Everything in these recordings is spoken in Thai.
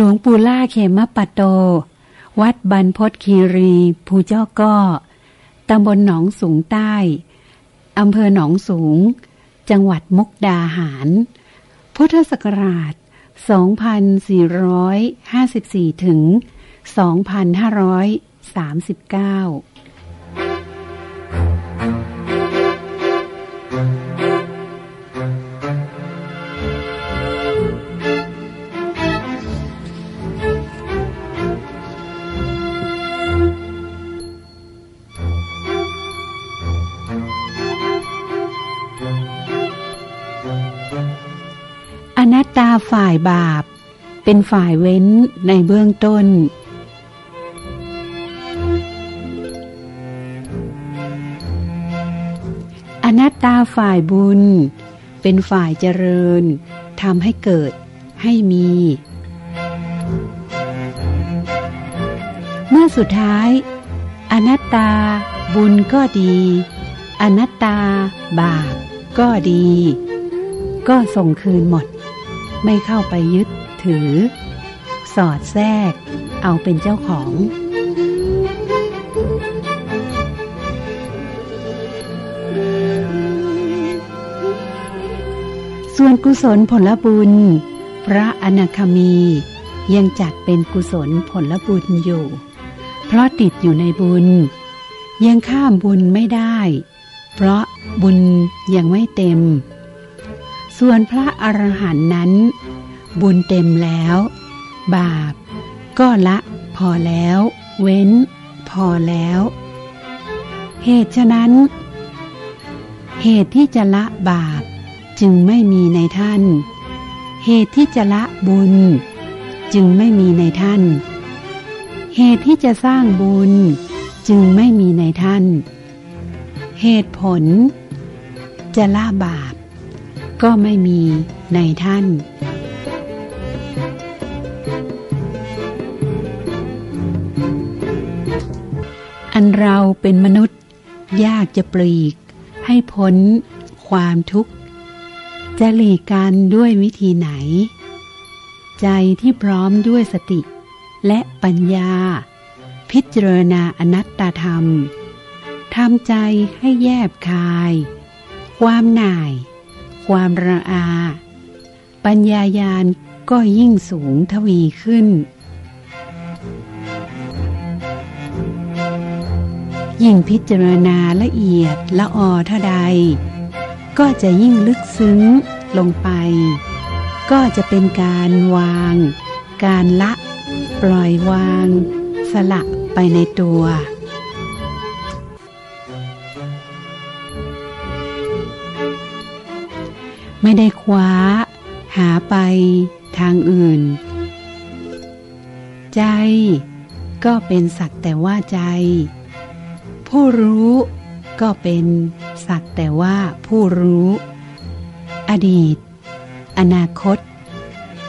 หลวงปู่ล่าเขมปะโต วัดบรรพศคีรีภูเจ้าก้อตำบลหนองสูงใต้ อำเภอหนองสูง จังหวัดมุกดาหาร พุทธศักราช 2454 ถึง 2539 ตาฝ่ายบาป เป็นฝ่ายเว้นในเบื้องต้น อนัตตาฝ่ายบุญ เป็นฝ่ายเจริญทำให้เกิดให้มี เมื่อสุดท้าย อนัตตา บุญก็ดี อนัตตา บาปก็ดี ก็ส่งคืนหมด ไม่เข้าไปยึดถือ สอดแทรก เอาเป็นเจ้าของ ส่วนกุศลผลบุญ พระอนาคามียังจัดเป็นกุศลผลบุญอยู่ เพราะติดอยู่ในบุญ ยังข้ามบุญไม่ได้ เพราะบุญยังไม่เต็ม ส่วนพระอรหันต์นั้น บุญเต็มแล้ว บาป ก็ละ พอแล้ว เว้น พอแล้ว เหตุฉะนั้น เหตุที่จะละบาปจึงไม่มีในท่าน เหตุที่จะละบุญ จึงไม่มีในท่าน เหตุที่จะสร้างบุญ จึงไม่มีในท่าน เหตุผล จะละบาป ก็ไม่มีในท่าน อันเราเป็นมนุษย์ ยากจะปลีก ให้พ้นความทุกข์ จะหลีกกันด้วยวิธีไหน ใจที่พร้อมด้วยสติ และปัญญา พิจารณาอนัตตธรรมทำใจให้แยบคาย ความหน่าย ความระอา ปัญญายาณก็ยิ่งสูงทวีขึ้น ยิ่งพิจารณาละเอียดละออเท่าใด ก็จะยิ่งลึกซึ้งลงไป ก็จะเป็นการวาง การละ ปล่อยวาง สละไปในตัว ไม่ได้คว้า หาไปทางอื่น ใจ ก็เป็นสักแต่ว่าใจ ผู้รู้ก็เป็นสักแต่ว่าผู้รู้ อดีต อนาคต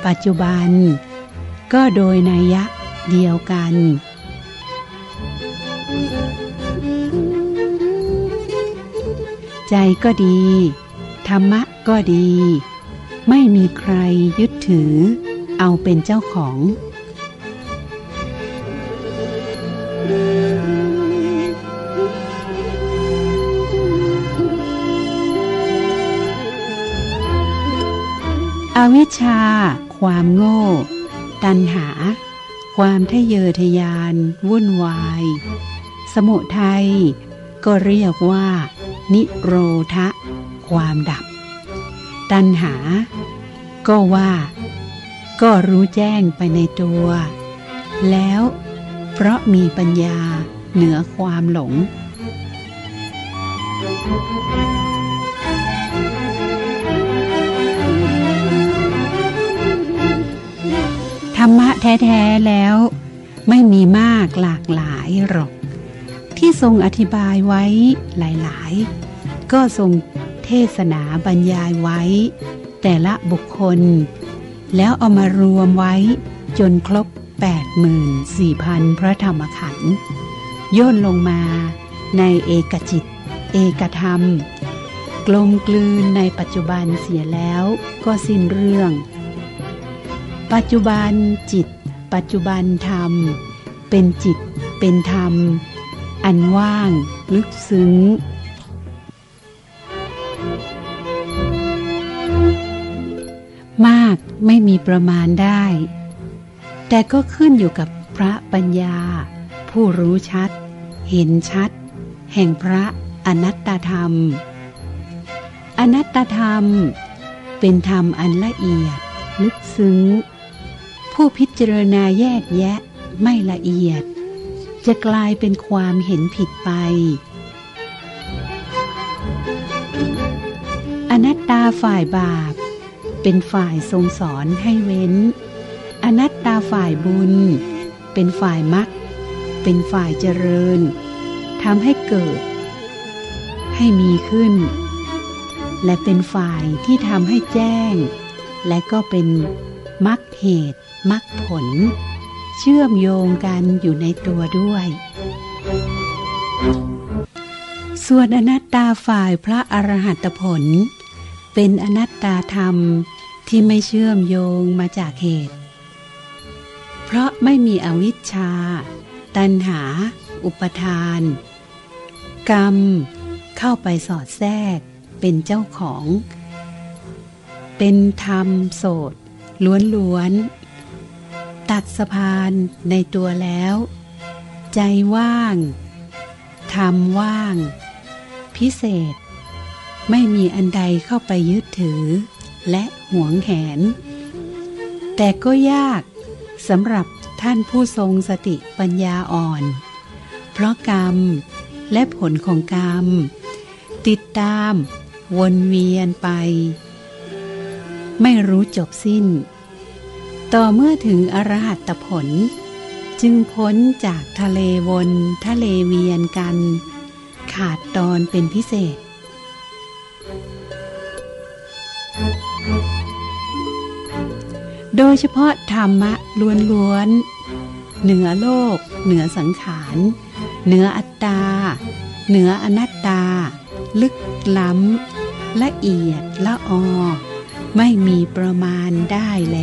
ปัจจุบัน ก็โดยนัยะเดียวกันใจก็ดี ธรรมะก็ดี ไม่มีใครยึดถือ เอาเป็นเจ้าของ อวิชชา ความโง่ ตัณหา ความทะเยอทะยาน วุ่นวาย สมุทัยก็เรียกว่า นิโรธะ ความดับ ตัณหา ก็ว่า ก็รู้แจ้งไปในตัว แล้ว เพราะมีปัญญาเหนือความหลง ธรรมะแท้ๆแล้ว ไม่มีมากหลากหลายหรอกที่ทรงอธิบายไว้หลาย ๆ ก็ทรง เทศนาบรรยายไว้ แต่ละบุคคล แล้วเอามารวมไว้จนครบ 84,000 พระธรรมขันธ์ย่นลงมาในเอกจิต เอกธรรม กลมกลืนในปัจจุบันเสียแล้วก็สิ้นเรื่อง ปัจจุบันจิต ปัจจุบันธรรม เป็นจิตเป็นธรรม อันว่าง ลึกซึ้ง มากไม่มีประมาณได้ แต่ก็ขึ้นอยู่กับพระปัญญา ผู้รู้ชัด เห็นชัด แห่งพระอนัตตธรรม อนัตตธรรม เป็นธรรมอันละเอียด ลึกซึ้ง ผู้พิจารณาแยกแยะไม่ละเอียด จะกลายเป็นความเห็นผิดไป อนัตตาฝ่ายบาป เป็นฝ่ายทรงสอนให้เว้น อนัตตาฝ่ายบุญ เป็นฝ่ายมักเป็นฝ่ายเจริญทำให้เกิด ให้มีขึ้น และเป็นฝ่ายที่ทำให้แจ้ง และก็เป็นมักเหตุมักผล เชื่อมโยงกันอยู่ในตัวด้วย ส่วนอนัตตาฝ่ายพระอรหัตผล เป็นอนัตตาธรรมที่ไม่เชื่อมโยงมาจากเหตุ เพราะไม่มีอวิชชา ตัณหา อุปทาน กรรม เข้าไปสอดแทรก เป็นเจ้าของ เป็นธรรมโสดล้วนๆ ตัดสะพานในตัวแล้ว ใจว่าง ธรรมว่าง พิเศษ ไม่มีอันใดเข้าไปยึดถือ และหวงแหน แต่ก็ยากสำหรับท่านผู้ทรงสติปัญญาอ่อน เพราะกรรมและผลของกรรม ติดตามวนเวียนไป ไม่รู้จบสิ้น ต่อเมื่อถึงอรหัตผล จึงพ้นจากทะเลวนทะเลเวียนกัน ขาดตอนเป็นพิเศษ โดยเฉพาะธรรมะล้วนๆ เหนือโลก เหนือสังขาร เหนืออัตตา เหนืออนัตตา ลึกล้ำ ละเอียดละออ ไม่มีประมาณได้แล